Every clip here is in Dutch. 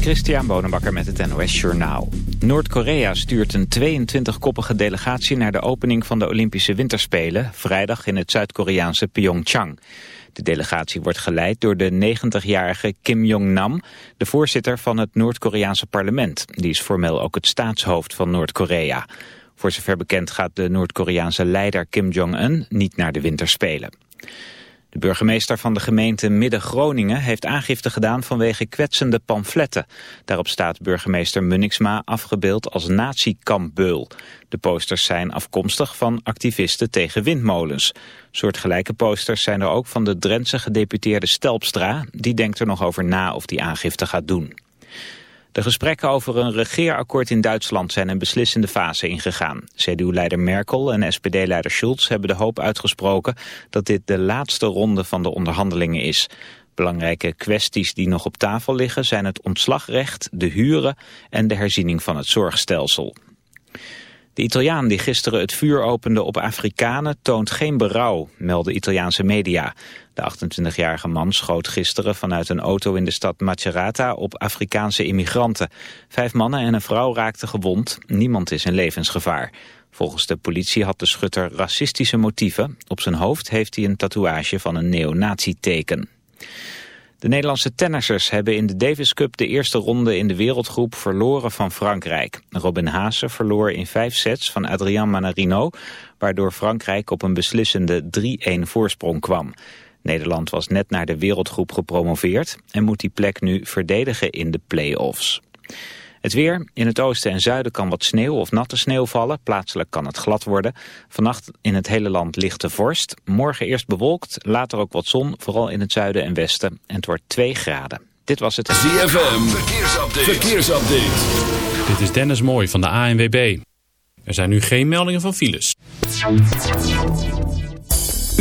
Christian Bonenbakker met het NOS Journaal. Noord-Korea stuurt een 22-koppige delegatie naar de opening van de Olympische Winterspelen... vrijdag in het Zuid-Koreaanse Pyeongchang. De delegatie wordt geleid door de 90-jarige Kim Jong-nam... de voorzitter van het Noord-Koreaanse parlement. Die is formeel ook het staatshoofd van Noord-Korea. Voor zover bekend gaat de Noord-Koreaanse leider Kim Jong-un niet naar de Winterspelen. De burgemeester van de gemeente Midden-Groningen heeft aangifte gedaan vanwege kwetsende pamfletten. Daarop staat burgemeester Munniksma afgebeeld als nazi-kampbeul. De posters zijn afkomstig van activisten tegen windmolens. Soortgelijke posters zijn er ook van de Drentse gedeputeerde Stelpstra. Die denkt er nog over na of die aangifte gaat doen. De gesprekken over een regeerakkoord in Duitsland zijn een beslissende fase ingegaan. CDU-leider Merkel en SPD-leider Schulz hebben de hoop uitgesproken dat dit de laatste ronde van de onderhandelingen is. Belangrijke kwesties die nog op tafel liggen zijn het ontslagrecht, de huren en de herziening van het zorgstelsel. De Italiaan die gisteren het vuur opende op Afrikanen toont geen berouw, melden Italiaanse media. De 28-jarige man schoot gisteren vanuit een auto in de stad Macerata op Afrikaanse immigranten. Vijf mannen en een vrouw raakten gewond, niemand is in levensgevaar. Volgens de politie had de schutter racistische motieven. Op zijn hoofd heeft hij een tatoeage van een neonazi-teken. De Nederlandse tennissers hebben in de Davis Cup de eerste ronde in de wereldgroep verloren van Frankrijk. Robin Haase verloor in vijf sets van Adrian Manarino, waardoor Frankrijk op een beslissende 3-1 voorsprong kwam. Nederland was net naar de wereldgroep gepromoveerd en moet die plek nu verdedigen in de play-offs. Het weer. In het oosten en zuiden kan wat sneeuw of natte sneeuw vallen. Plaatselijk kan het glad worden. Vannacht in het hele land lichte vorst. Morgen eerst bewolkt, later ook wat zon, vooral in het zuiden en westen. En het wordt 2 graden. Dit was het... ZFM. Verkeersupdate. Verkeersupdate. Dit is Dennis Mooi van de ANWB. Er zijn nu geen meldingen van files.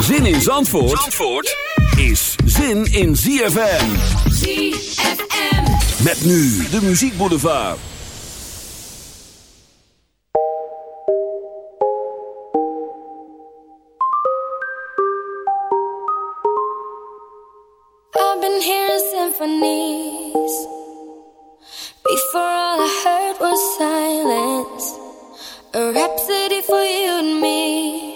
Zin in Zandvoort, Zandvoort is zin in ZFM. ZFM. Met nu de muziekboulevard. I've been hearing symphonies. Before all I heard was silence. A rhapsody for you and me.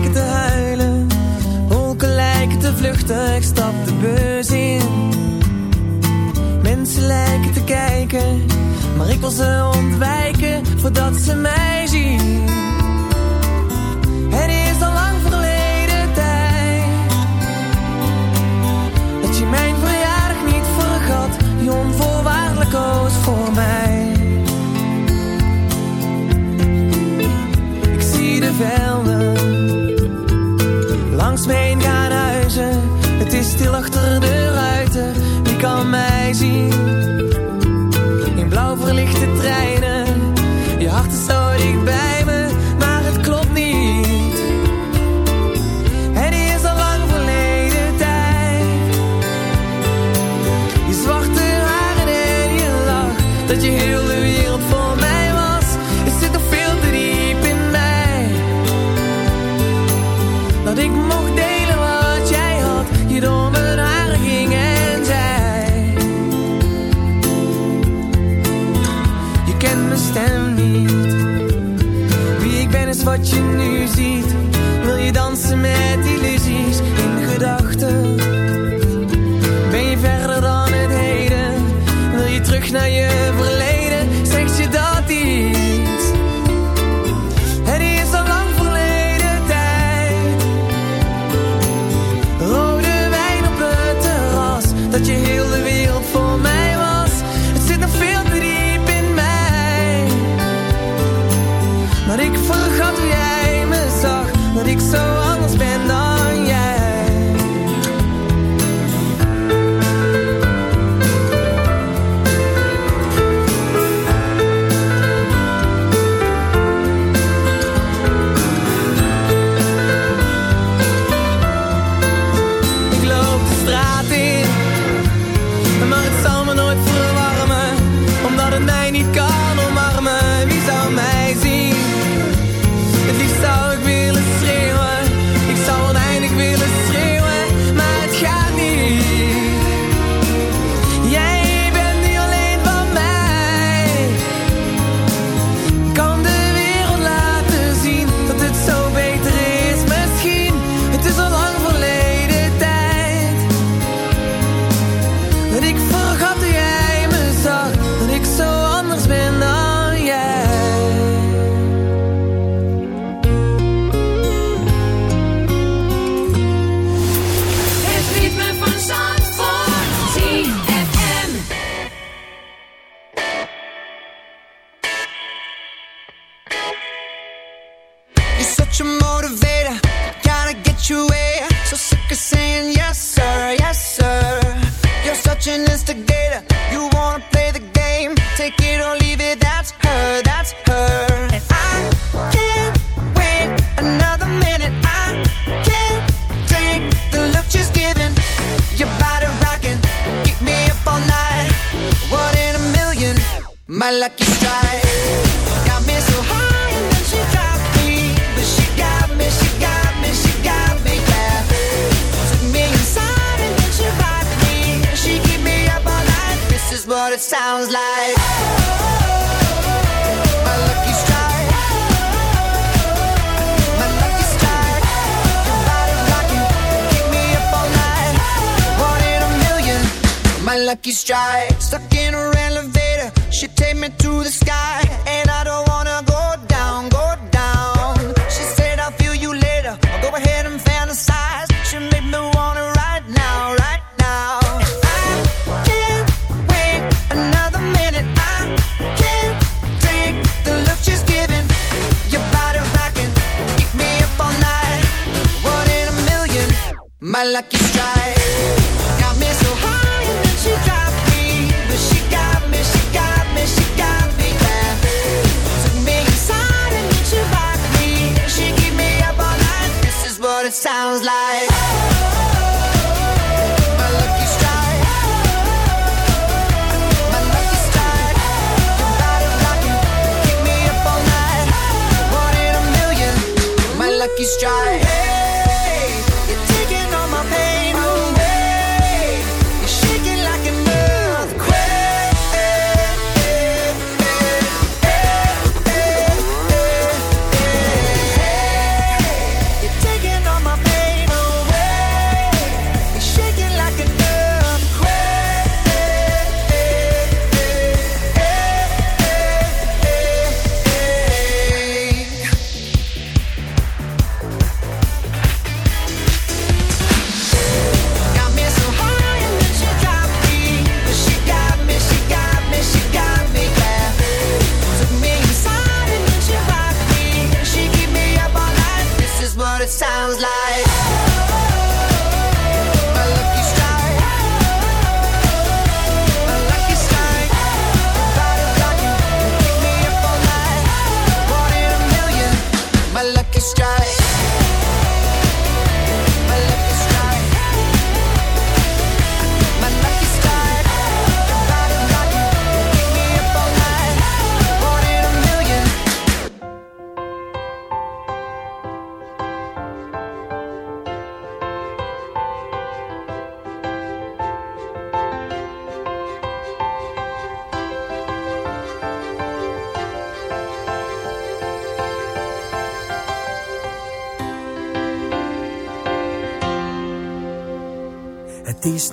lijken te huilen, wolken lijken te vluchten, ik stap de bus in. Mensen lijken te kijken, maar ik wil ze ontwijken voordat ze mij zien. Het is al lang verleden tijd dat je mijn verjaardag niet vergat, die onvoorwaardelijk koos voor mij. velden als huizen. Het is stil achter de ruiten, wie kan mij zien? In blauw verlichte trein. lucky strike. Stuck in her elevator, she take me to the sky, and I don't.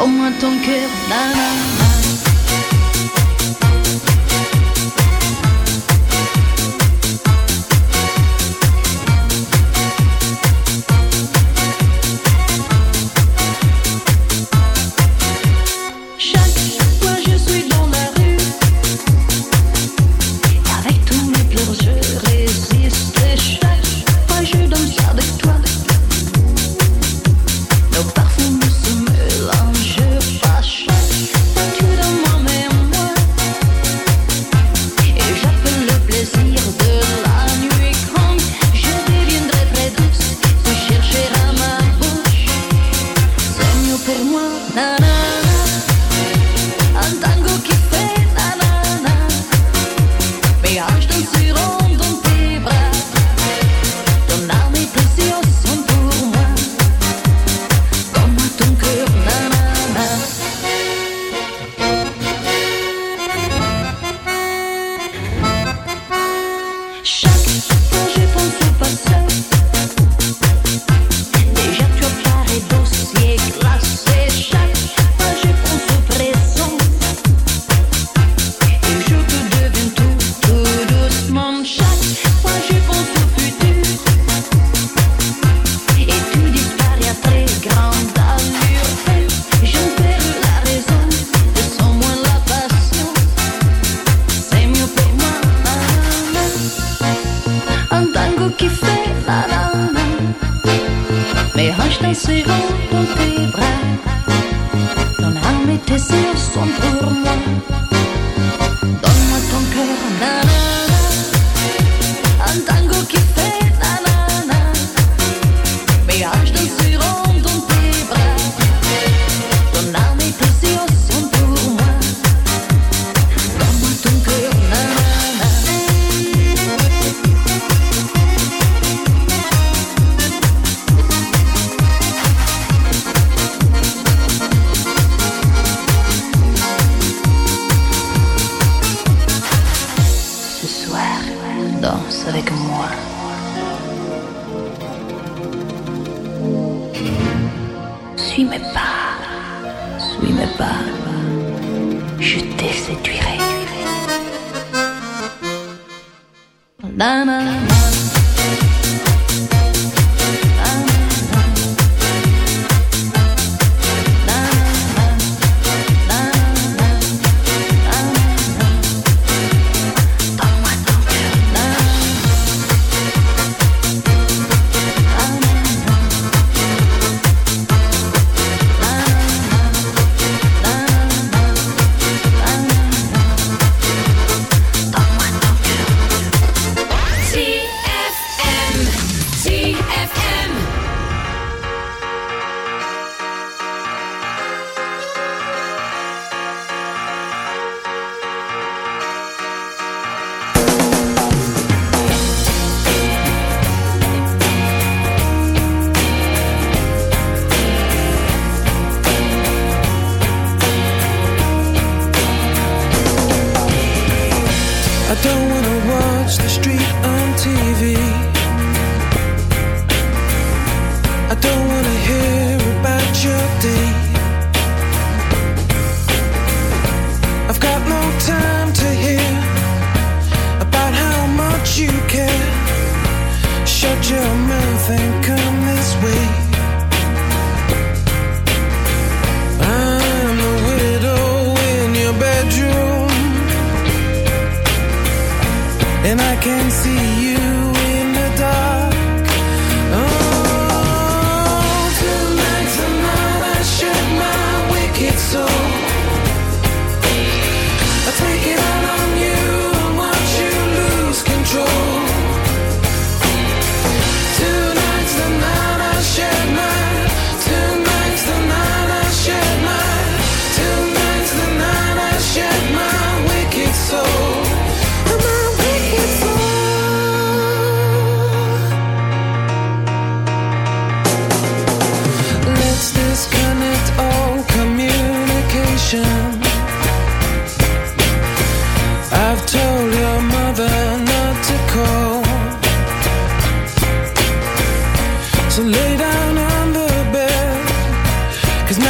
Dans moi ton cœur, nanana.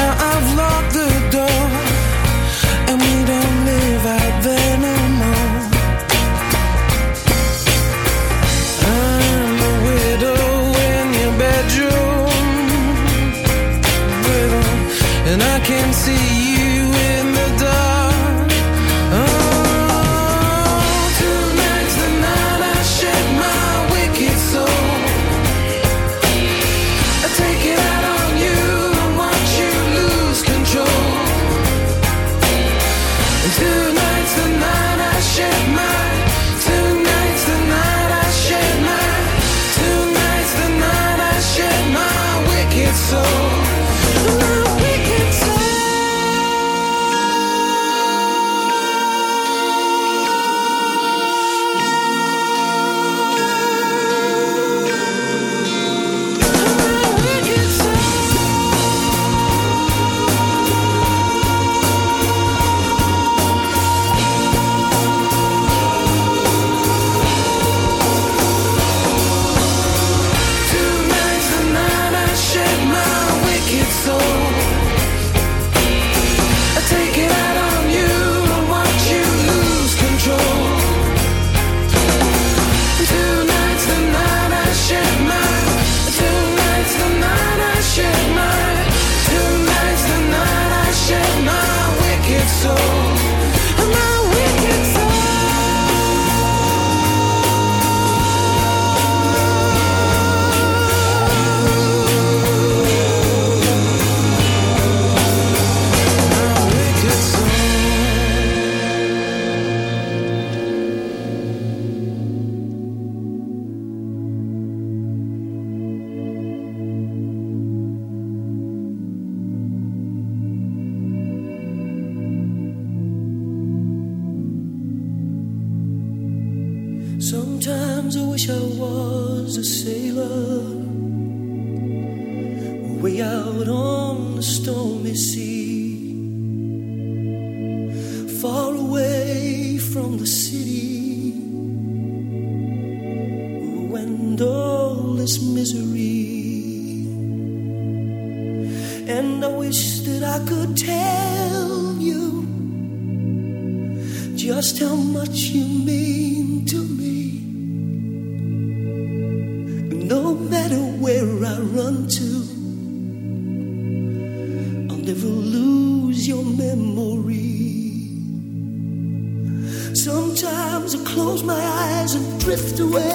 Now I've locked the door. A sailor, drift away.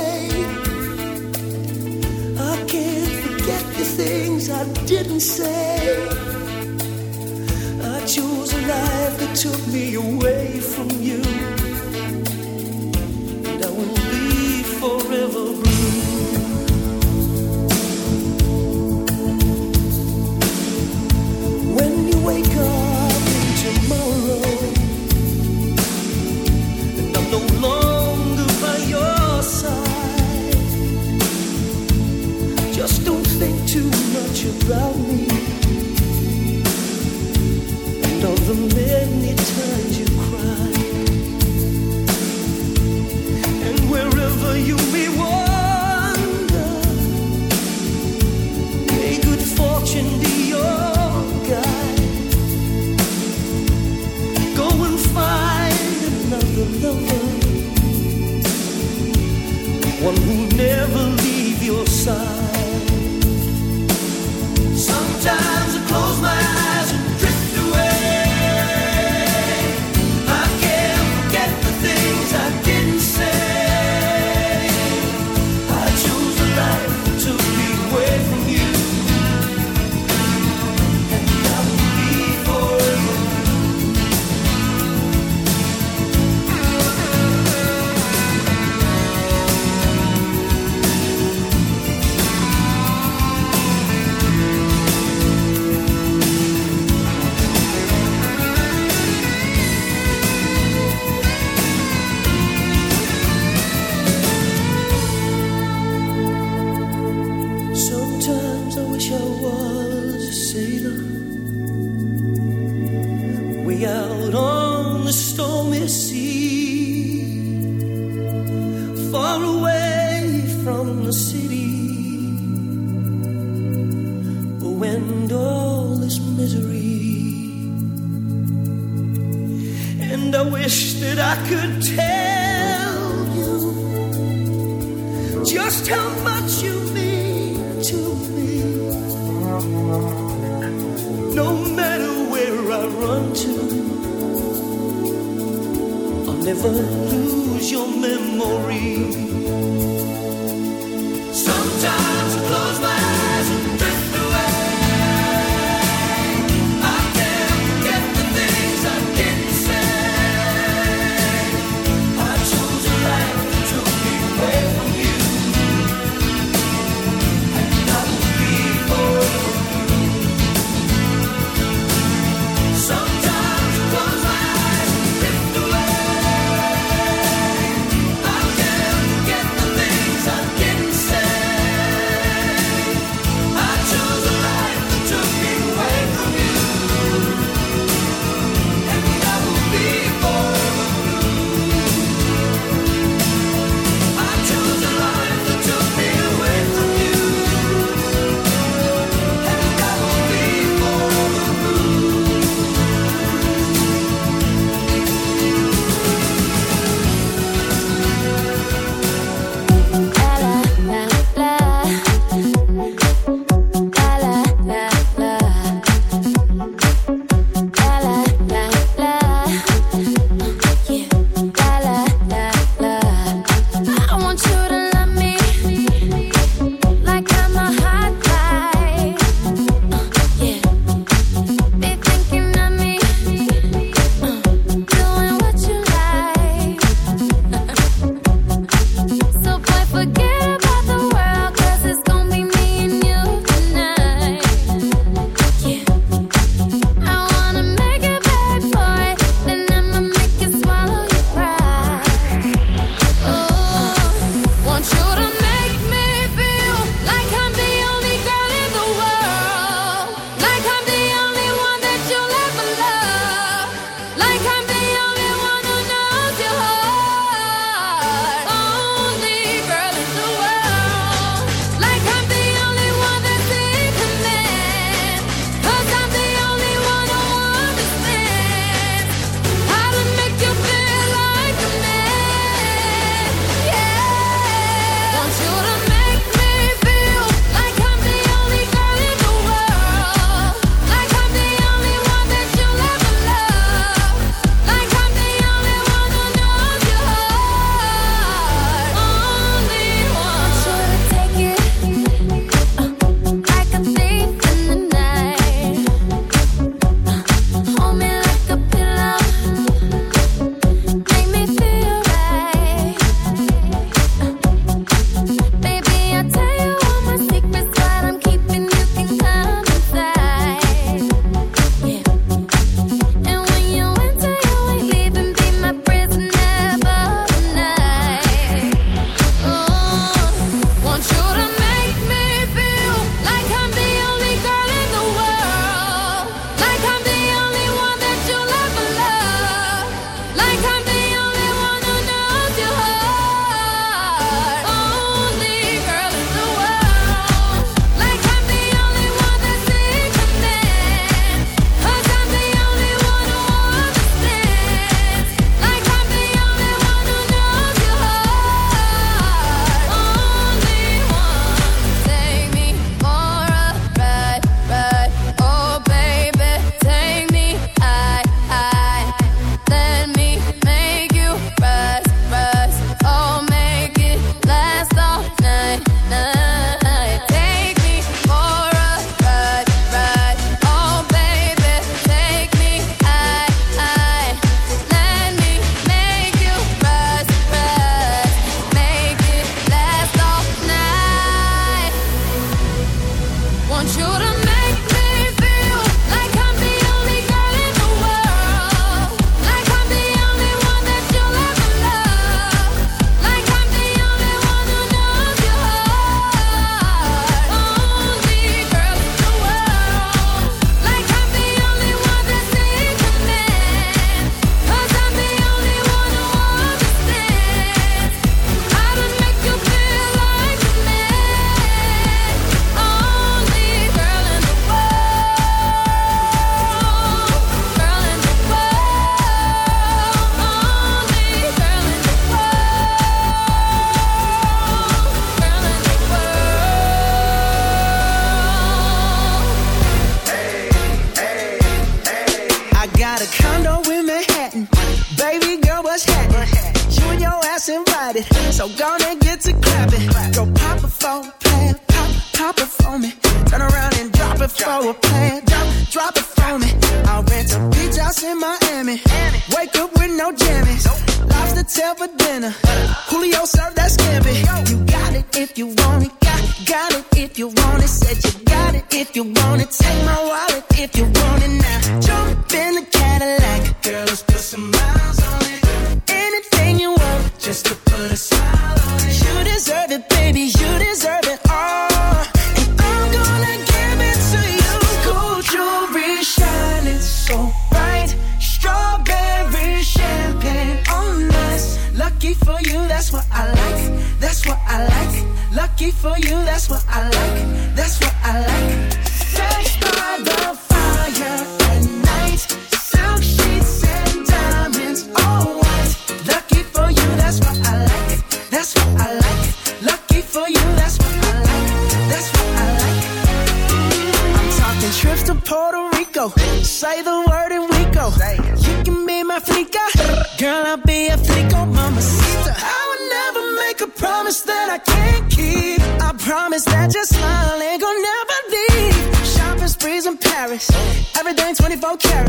no.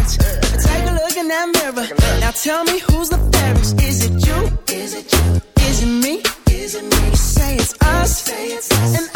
Take a look in that mirror. Now tell me who's the fairest. Is it you? Is it you? Is it me? Is it me? Say it's us. Say it's